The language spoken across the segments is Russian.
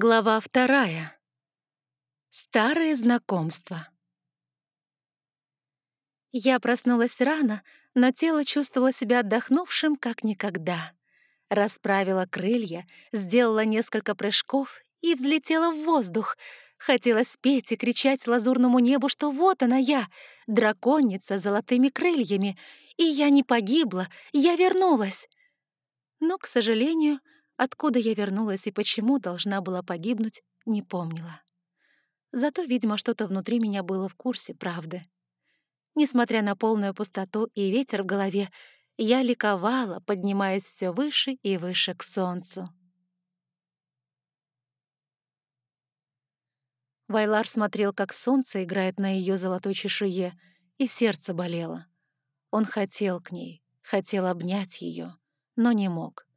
Глава вторая. Старые знакомства. Я проснулась рано, но тело чувствовало себя отдохнувшим, как никогда. Расправила крылья, сделала несколько прыжков и взлетела в воздух. Хотелось петь и кричать лазурному небу, что вот она я, драконица с золотыми крыльями, и я не погибла, я вернулась. Но, к сожалению, Откуда я вернулась и почему должна была погибнуть, не помнила. Зато, видимо, что-то внутри меня было в курсе правды. Несмотря на полную пустоту и ветер в голове, я ликовала, поднимаясь все выше и выше к солнцу. Вайлар смотрел, как солнце играет на ее золотой чешуе, и сердце болело. Он хотел к ней, хотел обнять ее, но не мог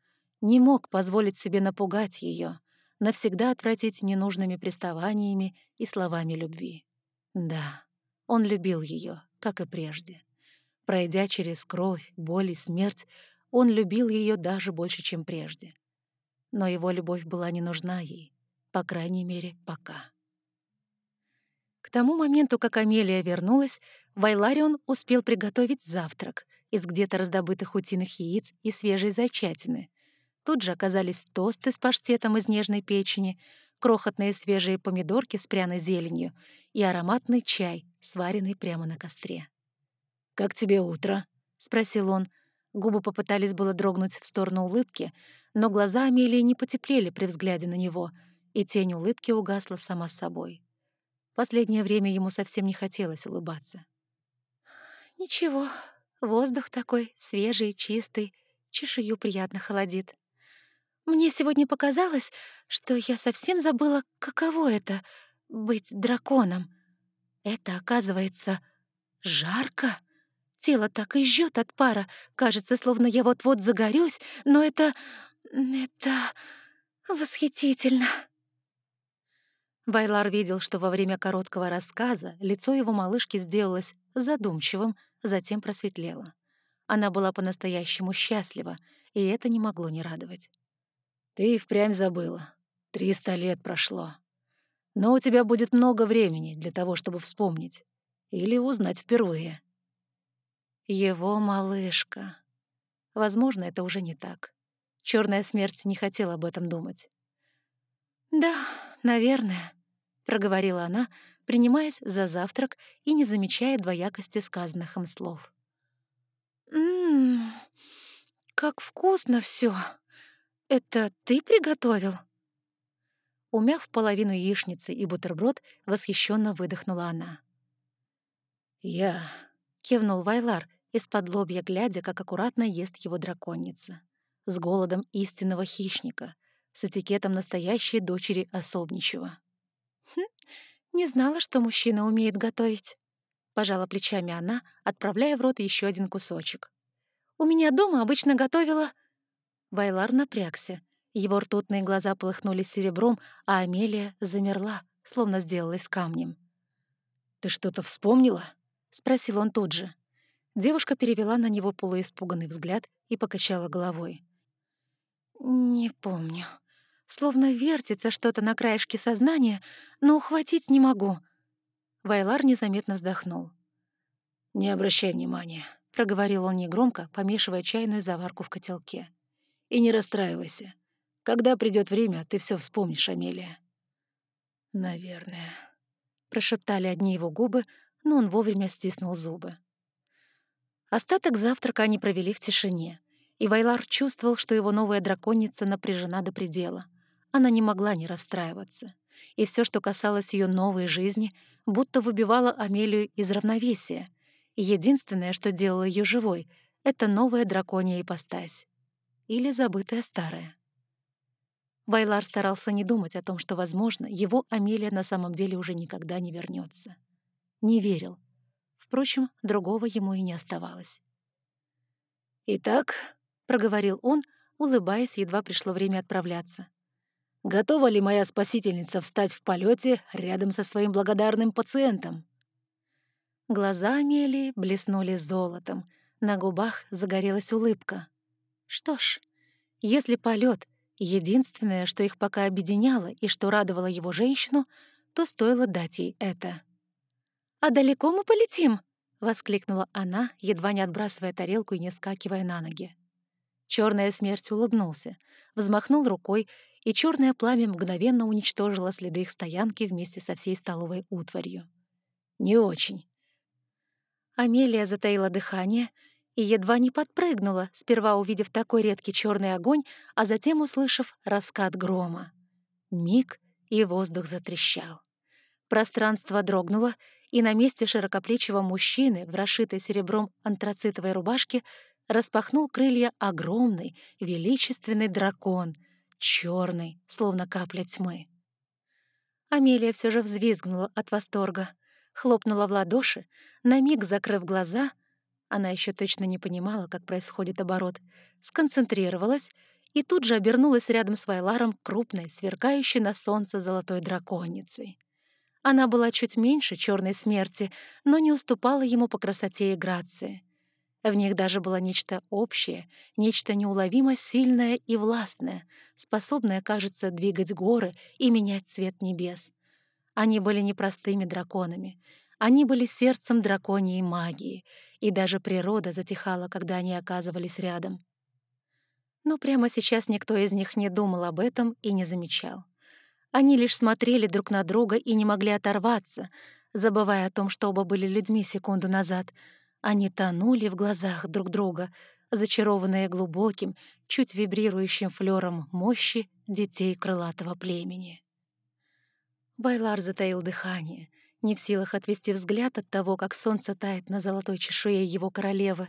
не мог позволить себе напугать ее, навсегда отвратить ненужными приставаниями и словами любви. Да, он любил ее, как и прежде. Пройдя через кровь, боль и смерть, он любил ее даже больше, чем прежде. Но его любовь была не нужна ей, по крайней мере, пока. К тому моменту, как Амелия вернулась, Вайларион успел приготовить завтрак из где-то раздобытых утиных яиц и свежей зайчатины — Тут же оказались тосты с паштетом из нежной печени, крохотные свежие помидорки с пряной зеленью и ароматный чай, сваренный прямо на костре. «Как тебе утро?» — спросил он. Губы попытались было дрогнуть в сторону улыбки, но глаза Амелии не потеплели при взгляде на него, и тень улыбки угасла сама собой. Последнее время ему совсем не хотелось улыбаться. «Ничего, воздух такой свежий, чистый, чешую приятно холодит», мне сегодня показалось, что я совсем забыла, каково это — быть драконом. Это, оказывается, жарко. Тело так и жжет от пара. Кажется, словно я вот-вот загорюсь, но это... это... восхитительно. Байлар видел, что во время короткого рассказа лицо его малышки сделалось задумчивым, затем просветлело. Она была по-настоящему счастлива, и это не могло не радовать. Ты впрямь забыла. Триста лет прошло. Но у тебя будет много времени для того, чтобы вспомнить. Или узнать впервые. Его малышка. Возможно, это уже не так. Черная смерть не хотела об этом думать. «Да, наверное», — проговорила она, принимаясь за завтрак и не замечая двоякости сказанных им слов. «Ммм, как вкусно все! «Это ты приготовил?» Умяв половину яичницы и бутерброд, восхищенно выдохнула она. «Я...» — кивнул Вайлар, из-под лобья глядя, как аккуратно ест его драконица. С голодом истинного хищника, с этикетом настоящей дочери особничего. «Хм, не знала, что мужчина умеет готовить», — пожала плечами она, отправляя в рот еще один кусочек. «У меня дома обычно готовила Вайлар напрягся. Его ртутные глаза полыхнули серебром, а Амелия замерла, словно сделалась камнем. «Ты что-то вспомнила?» — спросил он тут же. Девушка перевела на него полуиспуганный взгляд и покачала головой. «Не помню. Словно вертится что-то на краешке сознания, но ухватить не могу». Вайлар незаметно вздохнул. «Не обращай внимания», — проговорил он негромко, помешивая чайную заварку в котелке. И не расстраивайся. Когда придет время, ты все вспомнишь, Амелия». «Наверное», — прошептали одни его губы, но он вовремя стиснул зубы. Остаток завтрака они провели в тишине, и Вайлар чувствовал, что его новая драконица напряжена до предела. Она не могла не расстраиваться. И все, что касалось ее новой жизни, будто выбивало Амелию из равновесия. И единственное, что делало ее живой, — это новая драконья ипостась или забытое старое. Вайлар старался не думать о том, что, возможно, его Амелия на самом деле уже никогда не вернется. Не верил. Впрочем, другого ему и не оставалось. «Итак», — проговорил он, улыбаясь, едва пришло время отправляться. «Готова ли моя спасительница встать в полете рядом со своим благодарным пациентом?» Глаза Амелии блеснули золотом, на губах загорелась улыбка. Что ж, если полет Единственное, что их пока объединяло и что радовало его женщину, то стоило дать ей это. «А далеко мы полетим?» — воскликнула она, едва не отбрасывая тарелку и не скакивая на ноги. Черная смерть улыбнулся, взмахнул рукой, и черное пламя мгновенно уничтожило следы их стоянки вместе со всей столовой утварью. «Не очень». Амелия затаила дыхание и едва не подпрыгнула, сперва увидев такой редкий черный огонь, а затем услышав раскат грома. Миг, и воздух затрещал. Пространство дрогнуло, и на месте широкоплечего мужчины в расшитой серебром антрацитовой рубашке распахнул крылья огромный, величественный дракон, черный, словно капля тьмы. Амелия все же взвизгнула от восторга, хлопнула в ладоши, на миг закрыв глаза, она еще точно не понимала, как происходит оборот, сконцентрировалась и тут же обернулась рядом с Вайларом крупной, сверкающей на солнце золотой драконицей. Она была чуть меньше черной смерти, но не уступала ему по красоте и грации. В них даже было нечто общее, нечто неуловимо сильное и властное, способное, кажется, двигать горы и менять цвет небес. Они были не простыми драконами. Они были сердцем драконьей магии, и даже природа затихала, когда они оказывались рядом. Но прямо сейчас никто из них не думал об этом и не замечал. Они лишь смотрели друг на друга и не могли оторваться, забывая о том, что оба были людьми секунду назад. Они тонули в глазах друг друга, зачарованные глубоким, чуть вибрирующим флёром мощи детей крылатого племени. Байлар затаил дыхание, не в силах отвести взгляд от того, как солнце тает на золотой чешуе его королевы.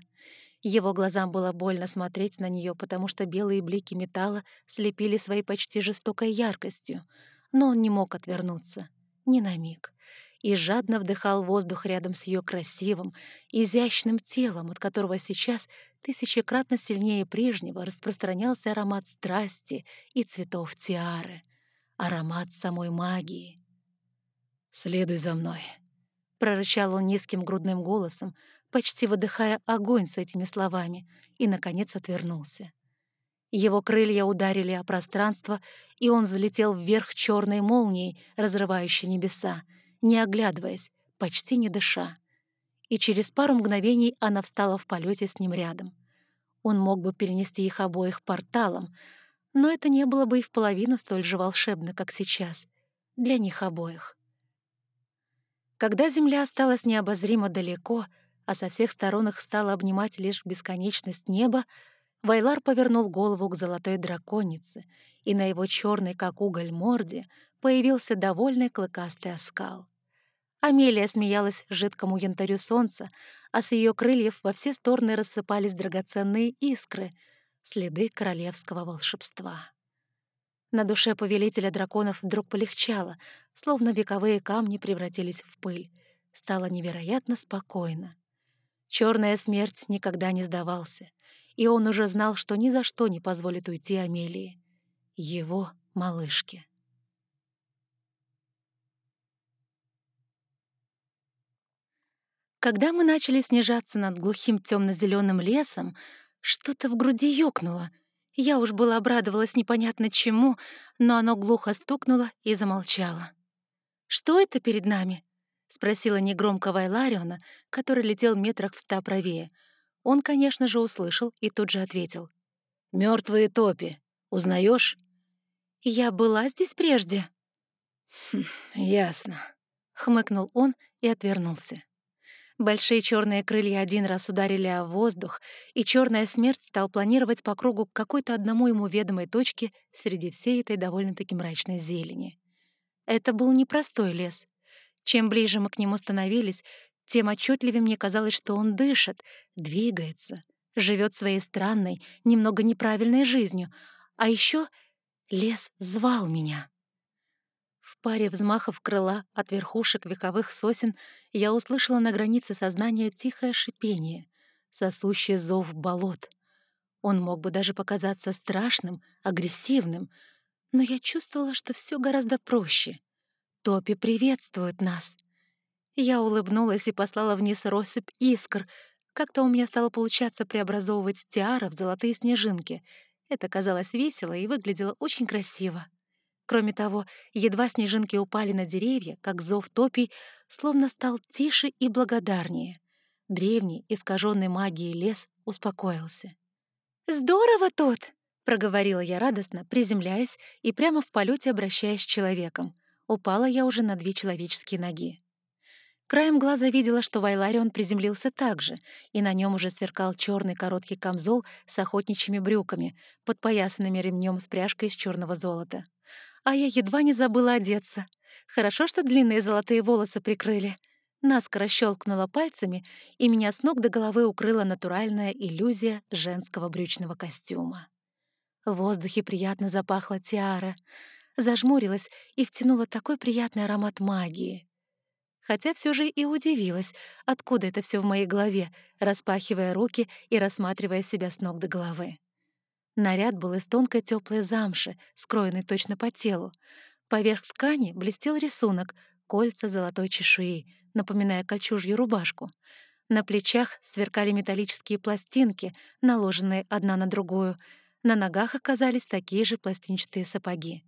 Его глазам было больно смотреть на нее, потому что белые блики металла слепили своей почти жестокой яркостью — но он не мог отвернуться. Ни на миг. И жадно вдыхал воздух рядом с ее красивым, изящным телом, от которого сейчас тысячекратно сильнее прежнего распространялся аромат страсти и цветов тиары. Аромат самой магии. «Следуй за мной», — прорычал он низким грудным голосом, почти выдыхая огонь с этими словами, и, наконец, отвернулся. Его крылья ударили о пространство, и он взлетел вверх черной молнией, разрывающей небеса, не оглядываясь, почти не дыша. И через пару мгновений она встала в полете с ним рядом. Он мог бы перенести их обоих порталом, но это не было бы и в половину столь же волшебно, как сейчас. Для них обоих. Когда Земля осталась необозримо далеко, а со всех сторон их стала обнимать лишь бесконечность неба, Вайлар повернул голову к золотой драконице, и на его черной, как уголь, морде появился довольный клыкастый оскал. Амелия смеялась жидкому янтарю солнца, а с ее крыльев во все стороны рассыпались драгоценные искры, следы королевского волшебства. На душе повелителя драконов вдруг полегчало, словно вековые камни превратились в пыль. Стало невероятно спокойно. Черная смерть никогда не сдавался — и он уже знал, что ни за что не позволит уйти Амелии. Его малышке. Когда мы начали снижаться над глухим темно-зеленым лесом, что-то в груди ёкнуло. Я уж была обрадовалась непонятно чему, но оно глухо стукнуло и замолчало. «Что это перед нами?» — спросила негромко Вайлариона, который летел метрах в ста правее — он, конечно же, услышал и тут же ответил. Мертвые топи. Узнаешь? Я была здесь прежде. Хм, ясно. Хмыкнул он и отвернулся. Большие черные крылья один раз ударили о воздух, и черная смерть стал планировать по кругу к какой-то одному ему ведомой точке среди всей этой довольно-таки мрачной зелени. Это был непростой лес. Чем ближе мы к нему становились, тем отчетливее мне казалось, что он дышит, двигается, живет своей странной, немного неправильной жизнью. А еще лес звал меня. В паре взмахов крыла от верхушек вековых сосен я услышала на границе сознания тихое шипение, сосущий зов болот. Он мог бы даже показаться страшным, агрессивным, но я чувствовала, что все гораздо проще. Топи приветствуют нас — я улыбнулась и послала вниз россыпь искр. Как-то у меня стало получаться преобразовывать тиара в золотые снежинки. Это казалось весело и выглядело очень красиво. Кроме того, едва снежинки упали на деревья, как зов топий словно стал тише и благодарнее. Древний, искаженный магией лес успокоился. «Здорово тут!» — проговорила я радостно, приземляясь и прямо в полете обращаясь с человеком. Упала я уже на две человеческие ноги. Краем глаза видела, что Вайларион приземлился так же, и на нем уже сверкал черный короткий камзол с охотничьими брюками, подпоясанными ремнем с пряжкой из черного золота. А я едва не забыла одеться. Хорошо, что длинные золотые волосы прикрыли. Наскоро щелкнула пальцами, и меня с ног до головы укрыла натуральная иллюзия женского брючного костюма. В воздухе приятно запахло тиара. Зажмурилась и втянула такой приятный аромат магии хотя все же и удивилась, откуда это все в моей голове, распахивая руки и рассматривая себя с ног до головы. Наряд был из тонкой теплой замши, скроенной точно по телу. Поверх ткани блестел рисунок — кольца золотой чешуи, напоминая кольчужью рубашку. На плечах сверкали металлические пластинки, наложенные одна на другую. На ногах оказались такие же пластинчатые сапоги.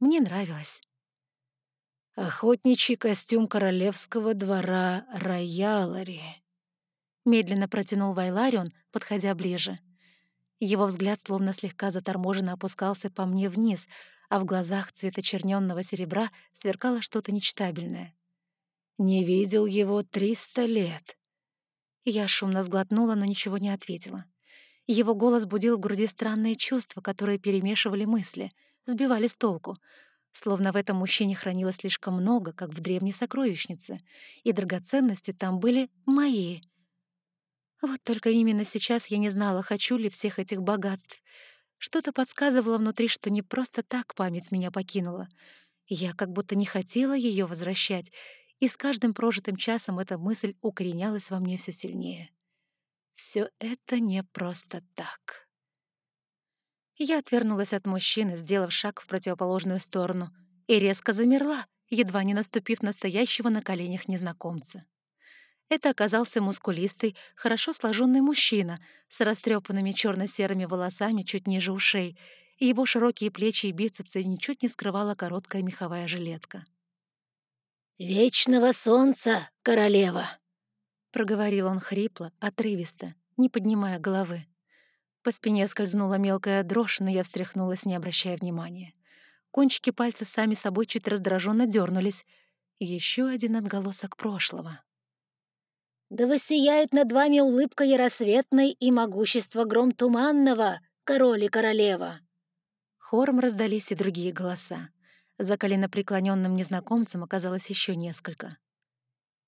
Мне нравилось. Охотничий костюм королевского двора Роялари. Медленно протянул Вайларион, подходя ближе. Его взгляд словно слегка заторможенно опускался по мне вниз, а в глазах цвета чернённого серебра сверкало что-то нечтабельное. «Не видел его триста лет». Я шумно сглотнула, но ничего не ответила. Его голос будил в груди странные чувства, которые перемешивали мысли, сбивали с толку — словно в этом мужчине хранилось слишком много, как в древней сокровищнице, и драгоценности там были мои. Вот только именно сейчас я не знала, хочу ли всех этих богатств. Что-то подсказывало внутри, что не просто так память меня покинула. Я как будто не хотела ее возвращать, и с каждым прожитым часом эта мысль укоренялась во мне все сильнее. Все это не просто так. Я отвернулась от мужчины, сделав шаг в противоположную сторону, и резко замерла, едва не наступив настоящего на коленях незнакомца. Это оказался мускулистый, хорошо сложенный мужчина с растрепанными черно-серыми волосами чуть ниже ушей, и его широкие плечи и бицепсы ничуть не скрывала короткая меховая жилетка. «Вечного солнца, королева!» — проговорил он хрипло, отрывисто, не поднимая головы. По спине скользнула мелкая дрожь, но я встряхнулась, не обращая внимания. Кончики пальцев сами собой чуть раздраженно дернулись. Еще один отголосок прошлого. «Да воссияет над вами улыбка яросветной и могущество гром туманного, король и королева!» Хором раздались и другие голоса. За коленопреклоненным незнакомцем оказалось еще несколько.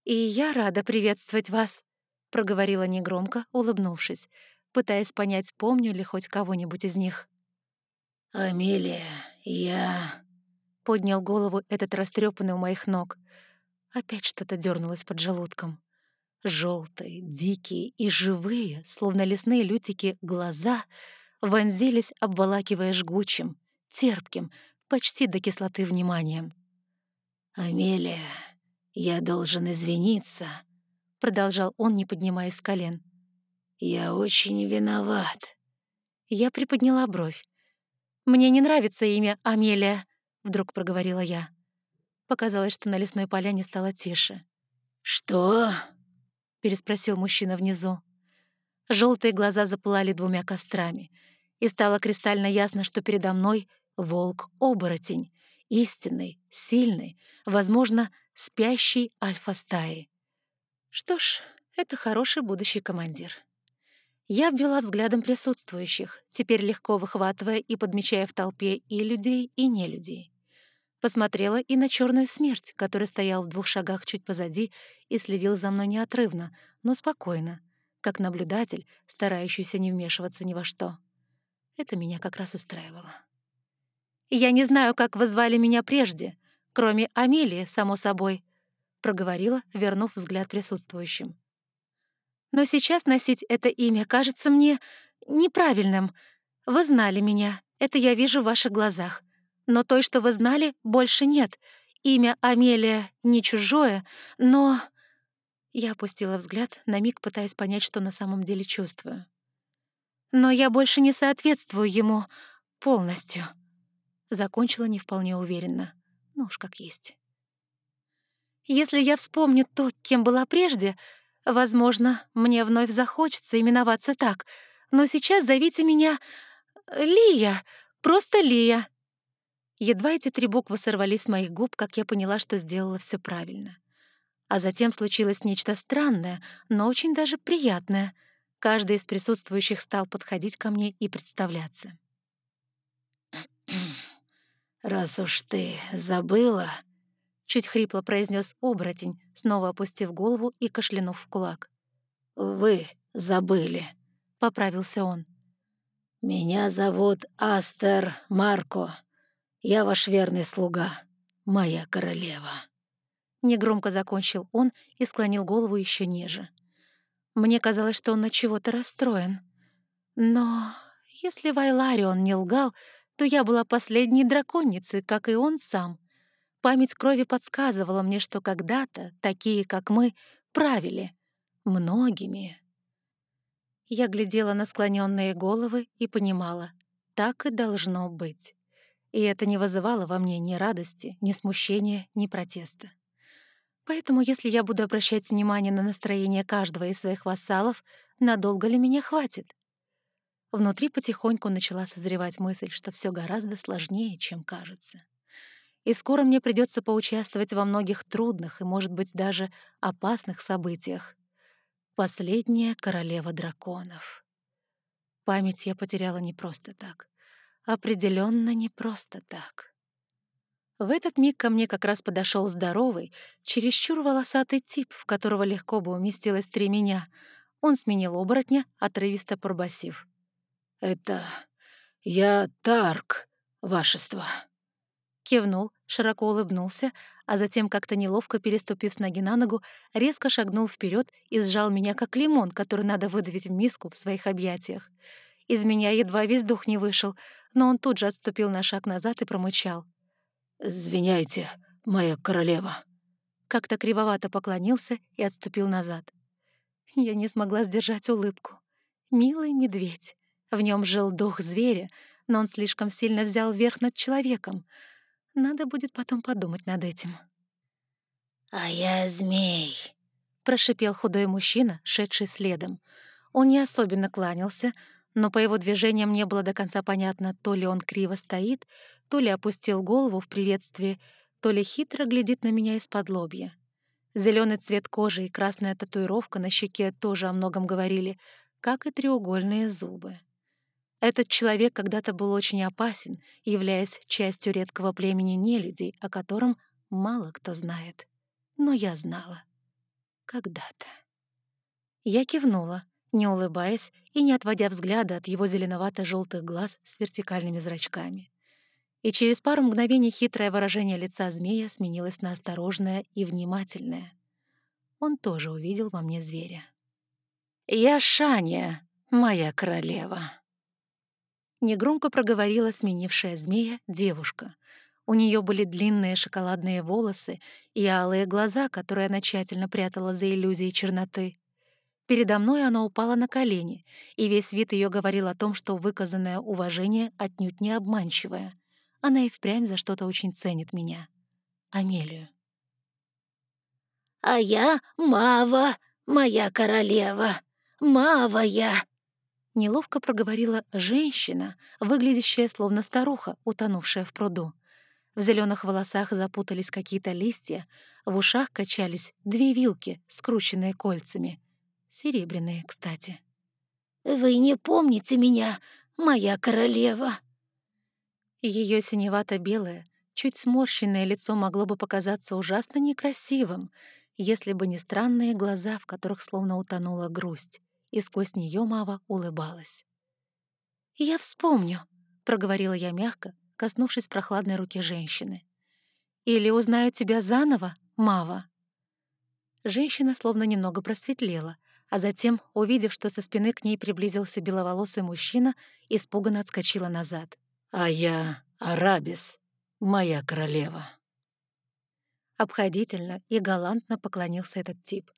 «И я рада приветствовать вас», — проговорила негромко, улыбнувшись пытаясь понять, помню ли хоть кого-нибудь из них. «Амелия, я...» — поднял голову этот растрепанный у моих ног. Опять что-то дернулось под желудком. Желтые, дикие и живые, словно лесные лютики, глаза вонзились, обволакивая жгучим, терпким, почти до кислоты вниманием. «Амелия, я должен извиниться», — продолжал он, не поднимаясь с колен. «Я очень виноват». Я приподняла бровь. «Мне не нравится имя Амелия», — вдруг проговорила я. Показалось, что на лесной поляне стало тише. «Что?» — переспросил мужчина внизу. Желтые глаза запылали двумя кострами, и стало кристально ясно, что передо мной волк-оборотень, истинный, сильный, возможно, спящий альфа-стаи. Что ж, это хороший будущий командир. Я обвела взглядом присутствующих, теперь легко выхватывая и подмечая в толпе и людей, и нелюдей. Посмотрела и на черную смерть, который стоял в двух шагах чуть позади и следил за мной неотрывно, но спокойно, как наблюдатель, старающийся не вмешиваться ни во что. Это меня как раз устраивало. «Я не знаю, как вы звали меня прежде, кроме Амелии, само собой», — проговорила, вернув взгляд присутствующим. Но сейчас носить это имя кажется мне неправильным. Вы знали меня, это я вижу в ваших глазах. Но той, что вы знали, больше нет. Имя Амелия не чужое, но...» Я опустила взгляд, на миг пытаясь понять, что на самом деле чувствую. Но я больше не соответствую ему полностью. Закончила не вполне уверенно. Ну уж как есть. Если я вспомню то, кем была прежде, возможно, мне вновь захочется именоваться так. Но сейчас зовите меня Лия, просто Лия. Едва эти три буквы сорвались с моих губ, как я поняла, что сделала все правильно. А затем случилось нечто странное, но очень даже приятное. Каждый из присутствующих стал подходить ко мне и представляться. «Раз уж ты забыла...» — чуть хрипло произнес оборотень, снова опустив голову и кашлянув в кулак. «Вы забыли», — поправился он. «Меня зовут Астер Марко. Я ваш верный слуга, моя королева». Негромко закончил он и склонил голову еще ниже. Мне казалось, что он на чего-то расстроен. Но если Вайларион не лгал, то я была последней драконницей, как и он сам. Память крови подсказывала мне, что когда-то такие, как мы, правили. Многими. Я глядела на склоненные головы и понимала, так и должно быть. И это не вызывало во мне ни радости, ни смущения, ни протеста. Поэтому, если я буду обращать внимание на настроение каждого из своих вассалов, надолго ли меня хватит? Внутри потихоньку начала созревать мысль, что все гораздо сложнее, чем кажется. И скоро мне придется поучаствовать во многих трудных и, может быть, даже опасных событиях. Последняя королева драконов. Память я потеряла не просто так. Определенно не просто так. В этот миг ко мне как раз подошел здоровый, чересчур волосатый тип, в которого легко бы уместилось три меня. Он сменил оборотня, отрывисто пробасив. «Это я Тарк, вашество». Кивнул, широко улыбнулся, а затем, как-то неловко переступив с ноги на ногу, резко шагнул вперед и сжал меня, как лимон, который надо выдавить в миску в своих объятиях. Из меня едва весь дух не вышел, но он тут же отступил на шаг назад и промычал. «Извиняйте, моя королева». Как-то кривовато поклонился и отступил назад. Я не смогла сдержать улыбку. Милый медведь. В нем жил дух зверя, но он слишком сильно взял верх над человеком. Надо будет потом подумать над этим. «А я змей», — прошипел худой мужчина, шедший следом. Он не особенно кланялся, но по его движениям не было до конца понятно, то ли он криво стоит, то ли опустил голову в приветствии, то ли хитро глядит на меня из-под лобья. Зеленый цвет кожи и красная татуировка на щеке тоже о многом говорили, как и треугольные зубы. Этот человек когда-то был очень опасен, являясь частью редкого племени нелюдей, о котором мало кто знает. Но я знала. Когда-то. Я кивнула, не улыбаясь и не отводя взгляда от его зеленовато желтых глаз с вертикальными зрачками. И через пару мгновений хитрое выражение лица змея сменилось на осторожное и внимательное. Он тоже увидел во мне зверя. «Я Шаня, моя королева», Негромко проговорила сменившая змея девушка. У нее были длинные шоколадные волосы и алые глаза, которые она тщательно прятала за иллюзией черноты. Передо мной она упала на колени, и весь вид ее говорил о том, что выказанное уважение отнюдь не обманчивое. Она и впрямь за что-то очень ценит меня. Амелию. «А я Мава, моя королева. Мава я!» Неловко проговорила женщина, выглядящая словно старуха, утонувшая в пруду. В зеленых волосах запутались какие-то листья, в ушах качались две вилки, скрученные кольцами. Серебряные, кстати. «Вы не помните меня, моя королева?» Ее синевато-белое, чуть сморщенное лицо могло бы показаться ужасно некрасивым, если бы не странные глаза, в которых словно утонула грусть и сквозь нее Мава улыбалась. «Я вспомню», — проговорила я мягко, коснувшись прохладной руки женщины. «Или узнаю тебя заново, Мава?» Женщина словно немного просветлела, а затем, увидев, что со спины к ней приблизился беловолосый мужчина, испуганно отскочила назад. «А я Арабис, моя королева». Обходительно и галантно поклонился этот тип.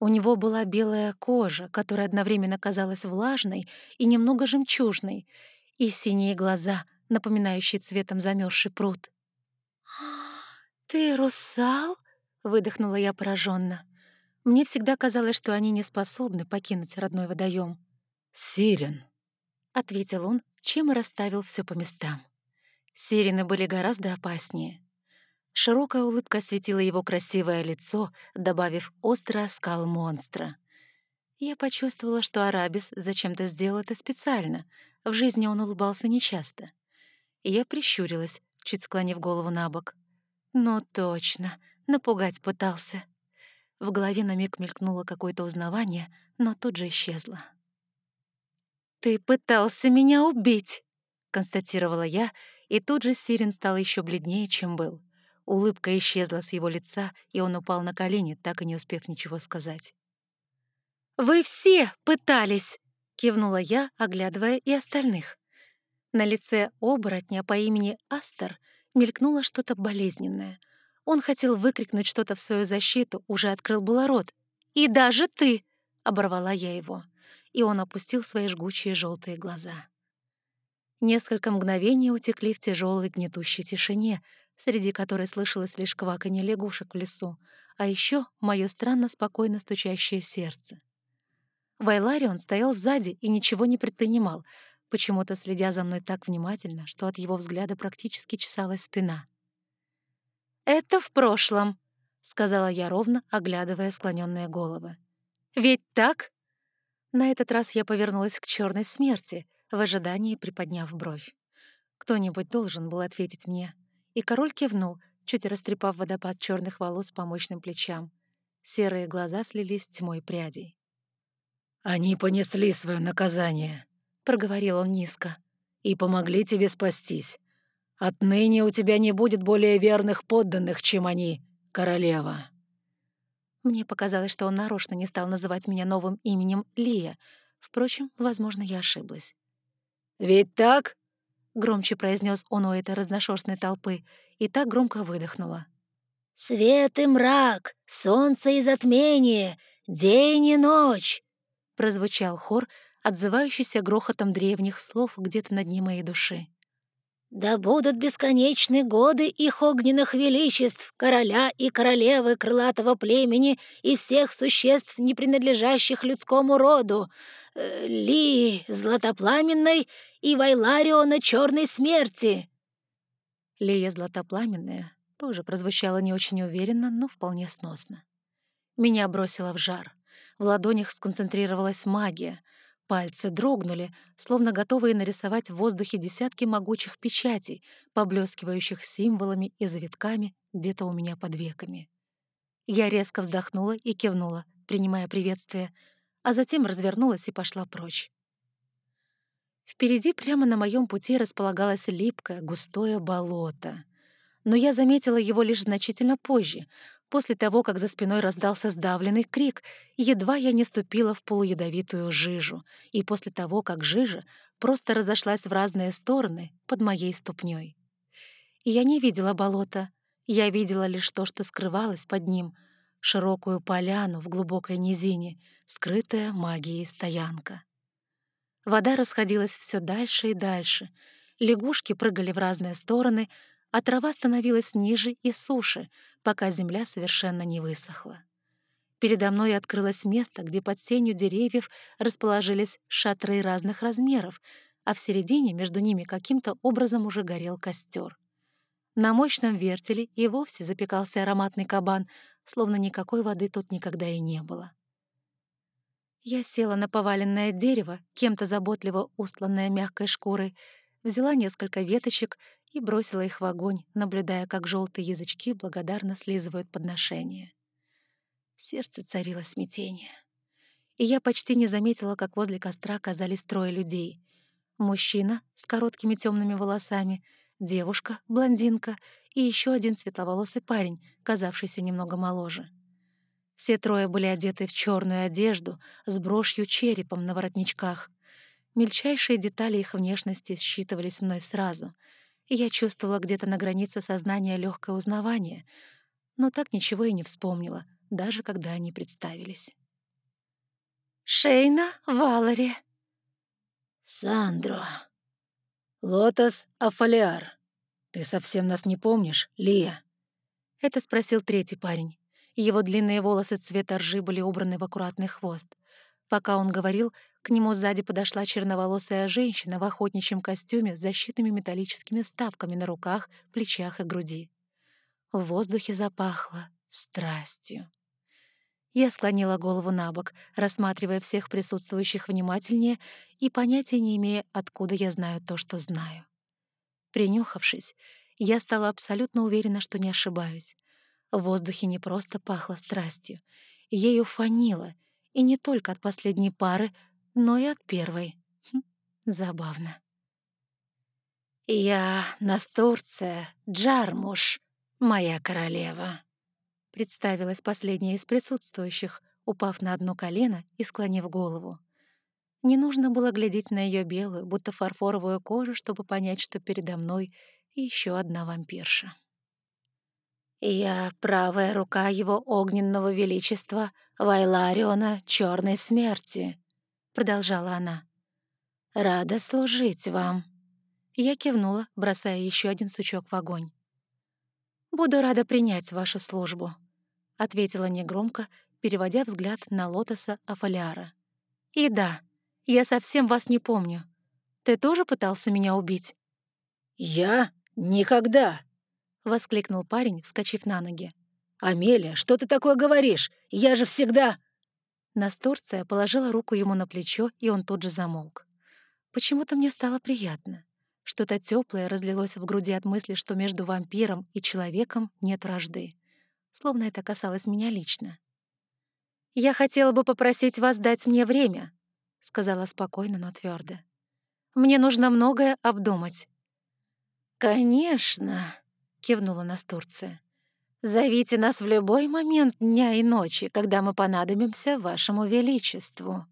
У него была белая кожа, которая одновременно казалась влажной и немного жемчужной, и синие глаза, напоминающие цветом замерзший пруд. «Ты русал?» — выдохнула я пораженно. Мне всегда казалось, что они не способны покинуть родной водоем. «Сирен», — ответил он, чем и расставил все по местам. Сирены были гораздо опаснее. Широкая улыбка осветила его красивое лицо, добавив острый оскал монстра. Я почувствовала, что Арабис зачем-то сделал это специально. В жизни он улыбался нечасто. Я прищурилась, чуть склонив голову на бок. «Ну точно, напугать пытался». В голове на миг мелькнуло какое-то узнавание, но тут же исчезло. «Ты пытался меня убить!» — констатировала я, и тут же Сирен стал еще бледнее, чем был. Улыбка исчезла с его лица, и он упал на колени, так и не успев ничего сказать. «Вы все пытались!» — кивнула я, оглядывая и остальных. На лице оборотня по имени Астер мелькнуло что-то болезненное. Он хотел выкрикнуть что-то в свою защиту, уже открыл было рот. «И даже ты!» — оборвала я его. И он опустил свои жгучие желтые глаза. Несколько мгновений утекли в тяжелой гнетущей тишине, среди которой слышалось лишь кваканье лягушек в лесу, а еще мое странно спокойно стучащее сердце. Вайларион стоял сзади и ничего не предпринимал, почему-то следя за мной так внимательно, что от его взгляда практически чесалась спина. «Это в прошлом», — сказала я ровно, оглядывая склоненные головы. «Ведь так?» На этот раз я повернулась к черной смерти — в ожидании приподняв бровь. Кто-нибудь должен был ответить мне. И король кивнул, чуть растрепав водопад черных волос по мощным плечам. Серые глаза слились с тьмой прядей. «Они понесли свое наказание», — проговорил он низко, «и помогли тебе спастись. Отныне у тебя не будет более верных подданных, чем они, королева». Мне показалось, что он нарочно не стал называть меня новым именем Лия. Впрочем, возможно, я ошиблась. «Ведь так?» — громче произнес он у этой разношерстной толпы и так громко выдохнула. «Свет и мрак, солнце и затмение, день и ночь!» — прозвучал хор, отзывающийся грохотом древних слов где-то на дне моей души. Да будут бесконечны годы их огненных величеств, короля и королевы крылатого племени и всех существ, не принадлежащих людскому роду, э, Ли Златопламенной и Вайлариона Черной Смерти». Лия Златопламенная тоже прозвучала не очень уверенно, но вполне сносно. Меня бросило в жар. В ладонях сконцентрировалась магия — Пальцы дрогнули, словно готовые нарисовать в воздухе десятки могучих печатей, поблескивающих символами и завитками где-то у меня под веками. Я резко вздохнула и кивнула, принимая приветствие, а затем развернулась и пошла прочь. Впереди прямо на моем пути располагалось липкое, густое болото. Но я заметила его лишь значительно позже, после того, как за спиной раздался сдавленный крик, едва я не ступила в полуядовитую жижу, и после того, как жижа просто разошлась в разные стороны под моей ступней. Я не видела болота, я видела лишь то, что скрывалось под ним, широкую поляну в глубокой низине, скрытая магией стоянка. Вода расходилась все дальше и дальше, лягушки прыгали в разные стороны — а трава становилась ниже и суше, пока земля совершенно не высохла. Передо мной открылось место, где под сенью деревьев расположились шатры разных размеров, а в середине между ними каким-то образом уже горел костер. На мощном вертеле и вовсе запекался ароматный кабан, словно никакой воды тут никогда и не было. Я села на поваленное дерево, кем-то заботливо устланное мягкой шкурой, взяла несколько веточек и бросила их в огонь, наблюдая, как желтые язычки благодарно слизывают подношение. В сердце царило смятение. И я почти не заметила, как возле костра оказались трое людей. Мужчина с короткими темными волосами, девушка, блондинка и еще один светловолосый парень, казавшийся немного моложе. Все трое были одеты в черную одежду с брошью черепом на воротничках. Мельчайшие детали их внешности считывались мной сразу — я чувствовала где-то на границе сознания легкое узнавание, но так ничего и не вспомнила, даже когда они представились. Шейна Валари». «Сандро». «Лотос Афалиар. Ты совсем нас не помнишь, Лия?» Это спросил третий парень. Его длинные волосы цвета ржи были убраны в аккуратный хвост. Пока он говорил, к нему сзади подошла черноволосая женщина в охотничьем костюме с защитными металлическими вставками на руках, плечах и груди. В воздухе запахло страстью. Я склонила голову на бок, рассматривая всех присутствующих внимательнее и понятия не имея, откуда я знаю то, что знаю. Принюхавшись, я стала абсолютно уверена, что не ошибаюсь. В воздухе не просто пахло страстью, ею фанило, и не только от последней пары, но и от первой. Хм, забавно. «Я Настурция Джармуш, моя королева», — представилась последняя из присутствующих, упав на одно колено и склонив голову. Не нужно было глядеть на ее белую, будто фарфоровую кожу, чтобы понять, что передо мной еще одна вампирша. «Я правая рука его огненного величества Вайлариона Черной Смерти», — продолжала она. «Рада служить вам». Я кивнула, бросая еще один сучок в огонь. «Буду рада принять вашу службу», — ответила негромко, переводя взгляд на лотоса Афаляра. «И да, я совсем вас не помню. Ты тоже пытался меня убить?» «Я? Никогда!» — воскликнул парень, вскочив на ноги. «Амелия, что ты такое говоришь? Я же всегда...» Настурция положила руку ему на плечо, и он тут же замолк. Почему-то мне стало приятно. Что-то теплое разлилось в груди от мысли, что между вампиром и человеком нет вражды. Словно это касалось меня лично. «Я хотела бы попросить вас дать мне время», — сказала спокойно, но твердо. «Мне нужно многое обдумать». «Конечно», — кивнула Настурция. «Зовите нас в любой момент дня и ночи, когда мы понадобимся вашему величеству».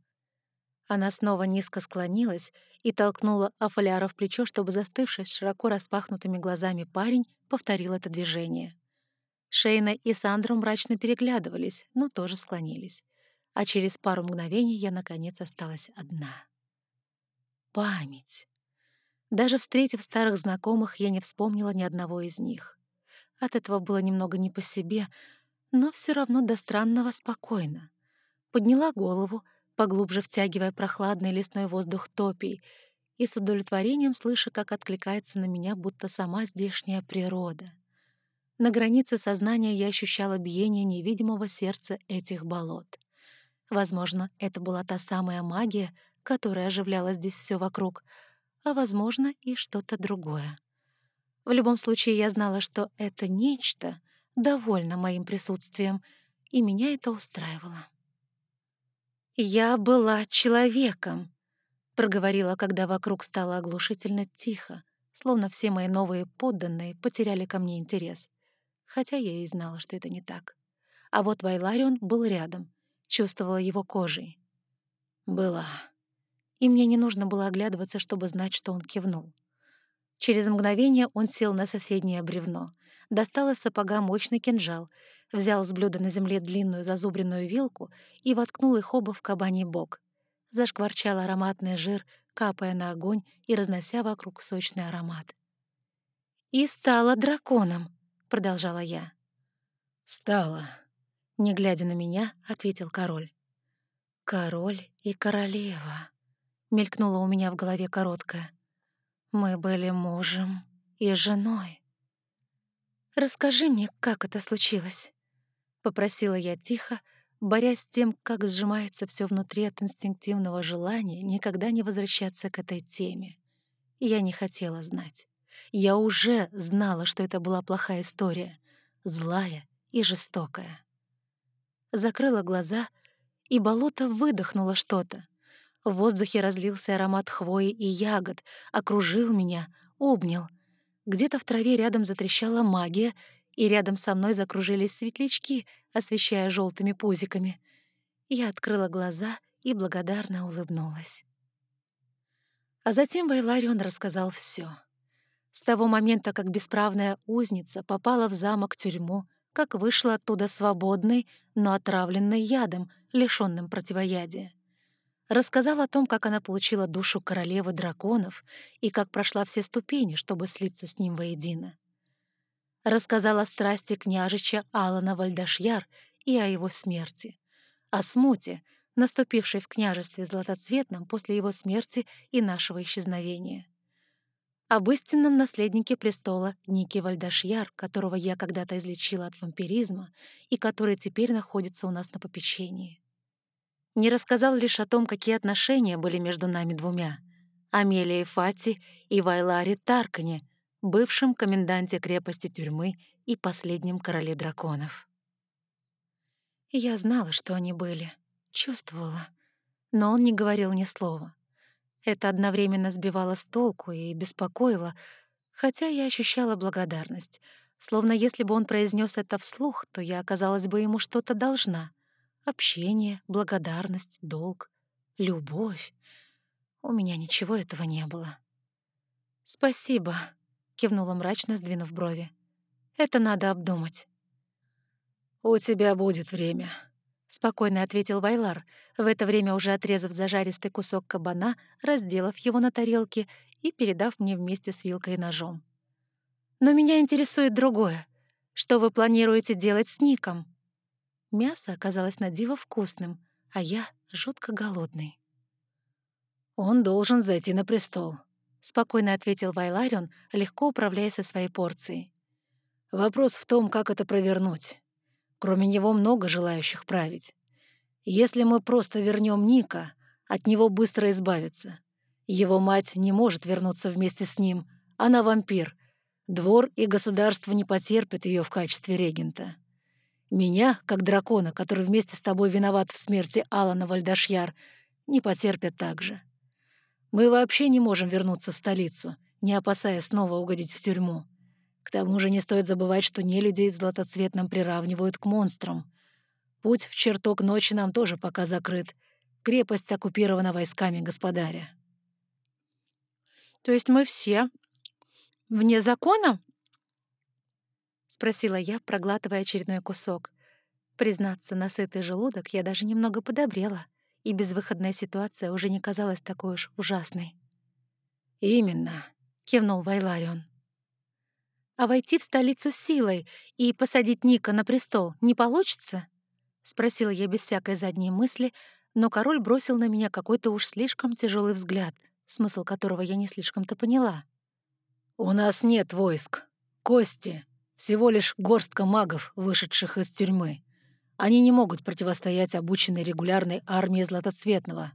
Она снова низко склонилась и толкнула Афаляра в плечо, чтобы застывший с широко распахнутыми глазами парень повторил это движение. Шейна и Сандра мрачно переглядывались, но тоже склонились. А через пару мгновений я, наконец, осталась одна. Память. Даже встретив старых знакомых, я не вспомнила ни одного из них. От этого было немного не по себе, но все равно до странного спокойно. Подняла голову, поглубже втягивая прохладный лесной воздух топий, и с удовлетворением слыша, как откликается на меня будто сама здешняя природа. На границе сознания я ощущала биение невидимого сердца этих болот. Возможно, это была та самая магия, которая оживляла здесь все вокруг — а, возможно, и что-то другое. В любом случае, я знала, что это нечто довольно моим присутствием, и меня это устраивало. «Я была человеком», — проговорила, когда вокруг стало оглушительно тихо, словно все мои новые подданные потеряли ко мне интерес. Хотя я и знала, что это не так. А вот Вайларион был рядом, чувствовала его кожей. «Была», и мне не нужно было оглядываться, чтобы знать, что он кивнул. Через мгновение он сел на соседнее бревно, достал из сапога мощный кинжал, взял с блюда на земле длинную зазубренную вилку и воткнул их оба в кабаний бок. Зашкварчал ароматный жир, капая на огонь и разнося вокруг сочный аромат. «И стала драконом», — продолжала я. «Стала», — не глядя на меня, ответил король. «Король и королева», мелькнула у меня в голове короткая. Мы были мужем и женой. «Расскажи мне, как это случилось?» — попросила я тихо, борясь с тем, как сжимается все внутри от инстинктивного желания никогда не возвращаться к этой теме. Я не хотела знать. Я уже знала, что это была плохая история, злая и жестокая. Закрыла глаза, и болото выдохнуло что-то — в воздухе разлился аромат хвои и ягод, окружил меня, обнял. Где-то в траве рядом затрещала магия, и рядом со мной закружились светлячки, освещая желтыми пузиками. Я открыла глаза и благодарно улыбнулась. А затем Байларион рассказал все. С того момента, как бесправная узница попала в замок-тюрьму, как вышла оттуда свободной, но отравленной ядом, лишённым противоядия. Рассказал о том, как она получила душу королевы драконов и как прошла все ступени, чтобы слиться с ним воедино. Рассказал о страсти княжича Алана Вальдашьяр и о его смерти, о смуте, наступившей в княжестве Златоцветном после его смерти и нашего исчезновения. Об истинном наследнике престола Нике Вальдашьяр, которого я когда-то излечила от вампиризма и который теперь находится у нас на попечении. Не рассказал лишь о том, какие отношения были между нами двумя — Амелией Фати и Вайларе Таркане, бывшем коменданте крепости тюрьмы и последнем короле драконов. Я знала, что они были — Чувствовала. Но он не говорил ни слова. Это одновременно сбивало с толку и беспокоило, хотя я ощущала благодарность, словно если бы он произнес это вслух, то я оказалась бы ему что-то должна. Общение, благодарность, долг, любовь. У меня ничего этого не было. «Спасибо», — кивнула мрачно, сдвинув брови. «Это надо обдумать». «У тебя будет время», — спокойно ответил Вайлар, в это время уже отрезав зажаристый кусок кабана, разделав его на тарелке и передав мне вместе с вилкой и ножом. «Но меня интересует другое. Что вы планируете делать с Ником?» Мясо оказалось на диво вкусным, а я жутко голодный. «Он должен зайти на престол», — спокойно ответил Вайларион, легко управляя со своей порцией. «Вопрос в том, как это провернуть. Кроме него много желающих править. Если мы просто вернем Ника, от него быстро избавиться. Его мать не может вернуться вместе с ним, она вампир. Двор и государство не потерпят ее в качестве регента. Меня, как дракона, который вместе с тобой виноват в смерти Алана Вальдашьяр, не потерпят также. Мы вообще не можем вернуться в столицу, не опасаясь снова угодить в тюрьму. К тому же не стоит забывать, что не людей в златоцветном приравнивают к монстрам. Путь в чертог ночи нам тоже пока закрыт. Крепость оккупирована войсками господаря. «То есть мы все вне закона?» — спросила я, проглатывая очередной кусок. Признаться, на сытый желудок я даже немного подобрела, и безвыходная ситуация уже не казалась такой уж ужасной. «Именно», — кивнул Вайларион. А войти в столицу силой и посадить Ника на престол не получится?» — спросила я без всякой задней мысли, но король бросил на меня какой-то уж слишком тяжелый взгляд, смысл которого я не слишком-то поняла. «У нас нет войск. Кости. Всего лишь горстка магов, вышедших из тюрьмы. Они не могут противостоять обученной регулярной армии Златоцветного.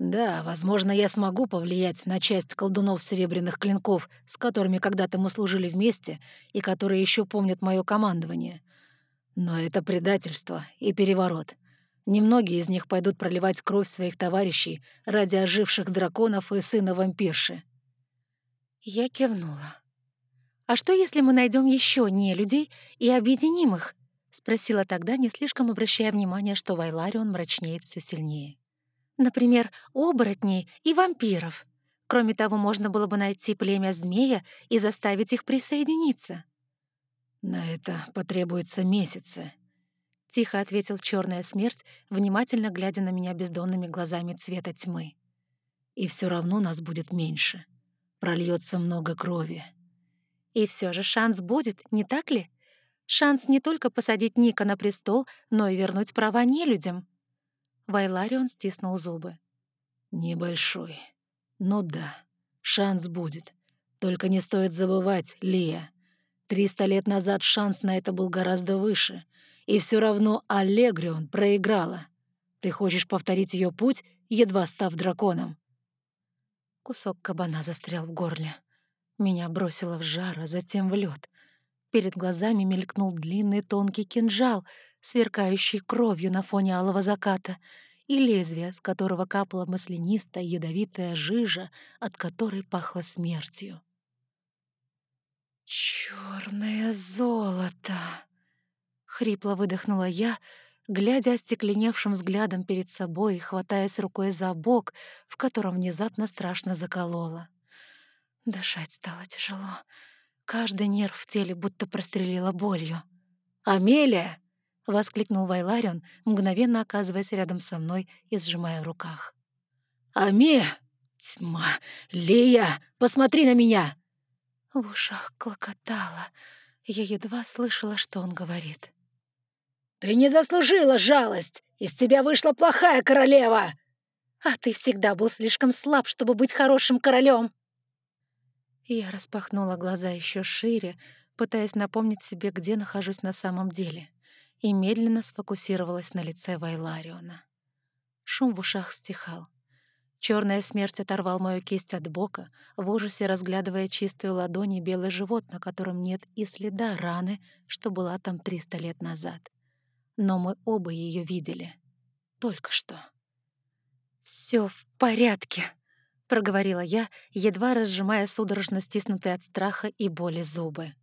Да, возможно, я смогу повлиять на часть колдунов серебряных клинков, с которыми когда-то мы служили вместе и которые еще помнят мое командование. Но это предательство и переворот. Немногие из них пойдут проливать кровь своих товарищей ради оживших драконов и сына вампирши. Я кивнула. «А что, если мы найдем еще не людей и объединим их?» — спросила тогда, не слишком обращая внимание, что Вайларион мрачнеет все сильнее. Например, оборотней и вампиров. Кроме того, можно было бы найти племя змея и заставить их присоединиться. «На это потребуются месяцы», — тихо ответил черная смерть, внимательно глядя на меня бездонными глазами цвета тьмы. «И все равно нас будет меньше. Прольется много крови». И все же шанс будет, не так ли? Шанс не только посадить Ника на престол, но и вернуть права нелюдям. Вайларион стиснул зубы. «Небольшой. Но да, шанс будет. Только не стоит забывать, Лия. Триста лет назад шанс на это был гораздо выше. И все равно Аллегрион проиграла. Ты хочешь повторить ее путь, едва став драконом?» Кусок кабана застрял в горле. Меня бросило в жар, а затем в лед. Перед глазами мелькнул длинный тонкий кинжал, сверкающий кровью на фоне алого заката, и лезвие, с которого капала маслянистая ядовитая жижа, от которой пахло смертью. «Чёрное золото!» — хрипло выдохнула я, глядя остекленевшим взглядом перед собой и хватаясь рукой за бок, в котором внезапно страшно закололо. Дышать стало тяжело. Каждый нерв в теле будто прострелило болью. «Амелия!» — воскликнул Вайларион, мгновенно оказываясь рядом со мной и сжимая в руках. «Ами! Тьма! Лия, посмотри на меня!» В ушах клокотало. Я едва слышала, что он говорит. «Ты не заслужила жалость! Из тебя вышла плохая королева!» «А ты всегда был слишком слаб, чтобы быть хорошим королем!» Я распахнула глаза еще шире, пытаясь напомнить себе, где нахожусь на самом деле, и медленно сфокусировалась на лице Вайлариона. Шум в ушах стихал. Черная смерть оторвал мою кисть от бока, в ужасе разглядывая чистую ладонь и белый живот, на котором нет и следа раны, что была там триста лет назад. Но мы оба ее видели. Только что. Все в порядке», — проговорила я, едва разжимая судорожно стиснутые от страха и боли зубы.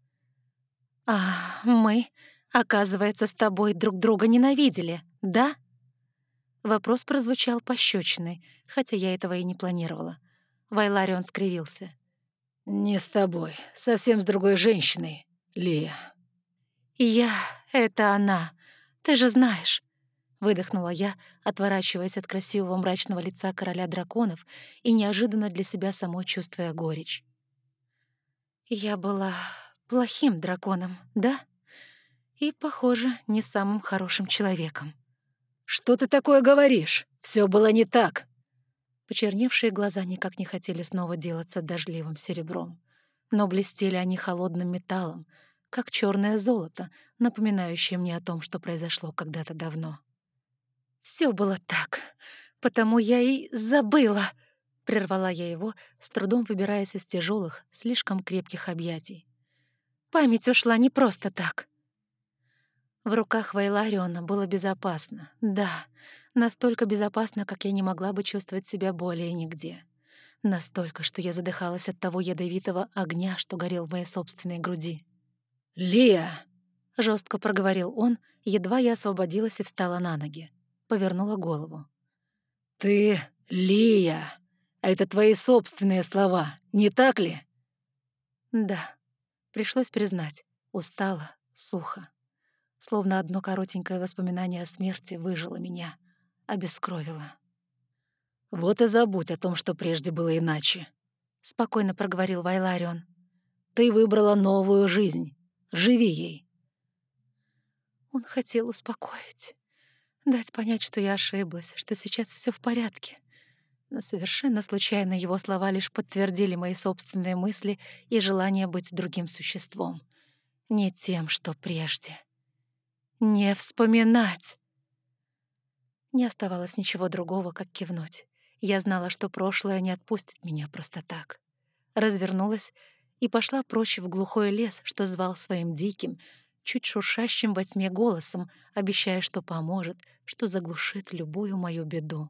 «А мы, оказывается, с тобой друг друга ненавидели, да?» Вопрос прозвучал пощечиной, хотя я этого и не планировала. Вайларион скривился. «Не с тобой, совсем с другой женщиной, Лия». «Я — это она, ты же знаешь выдохнула я, отворачиваясь от красивого мрачного лица короля драконов и неожиданно для себя самой чувствуя горечь. Я была плохим драконом, да? И, похоже, не самым хорошим человеком. «Что ты такое говоришь? Все было не так!» Почерневшие глаза никак не хотели снова делаться дождливым серебром, но блестели они холодным металлом, как черное золото, напоминающее мне о том, что произошло когда-то давно. Все было так, потому я и забыла. Прервала я его, с трудом выбираясь из тяжелых, слишком крепких объятий. Память ушла не просто так. В руках Вайлариона было безопасно. Да, настолько безопасно, как я не могла бы чувствовать себя более нигде. Настолько, что я задыхалась от того ядовитого огня, что горел в моей собственной груди. «Лия!» — жестко проговорил он, едва я освободилась и встала на ноги повернула голову. «Ты Лия. А это твои собственные слова, не так ли?» «Да», — пришлось признать. Устала, сухо. Словно одно коротенькое воспоминание о смерти выжило меня, обескровило. «Вот и забудь о том, что прежде было иначе», — спокойно проговорил Вайларион. «Ты выбрала новую жизнь. Живи ей». Он хотел успокоить. Дать понять, что я ошиблась, что сейчас все в порядке. Но совершенно случайно его слова лишь подтвердили мои собственные мысли и желание быть другим существом. Не тем, что прежде. Не вспоминать! Не оставалось ничего другого, как кивнуть. Я знала, что прошлое не отпустит меня просто так. Развернулась и пошла прочь в глухой лес, что звал своим диким, чуть шуршащим во тьме голосом, обещая, что поможет, что заглушит любую мою беду.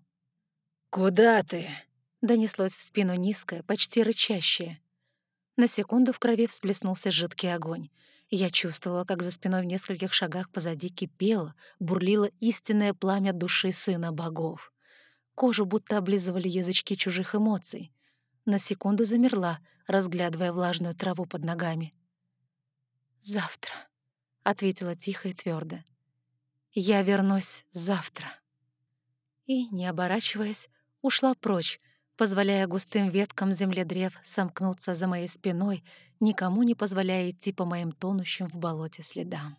«Куда ты?» — донеслось в спину низкое, почти рычащее. На секунду в крови всплеснулся жидкий огонь. Я чувствовала, как за спиной в нескольких шагах позади кипело, бурлило истинное пламя души сына богов. Кожу будто облизывали язычки чужих эмоций. На секунду замерла, разглядывая влажную траву под ногами. «Завтра», — ответила тихо и твердо. «Я вернусь завтра». И, не оборачиваясь, ушла прочь, позволяя густым веткам земледрев сомкнуться за моей спиной, никому не позволяя идти по моим тонущим в болоте следам.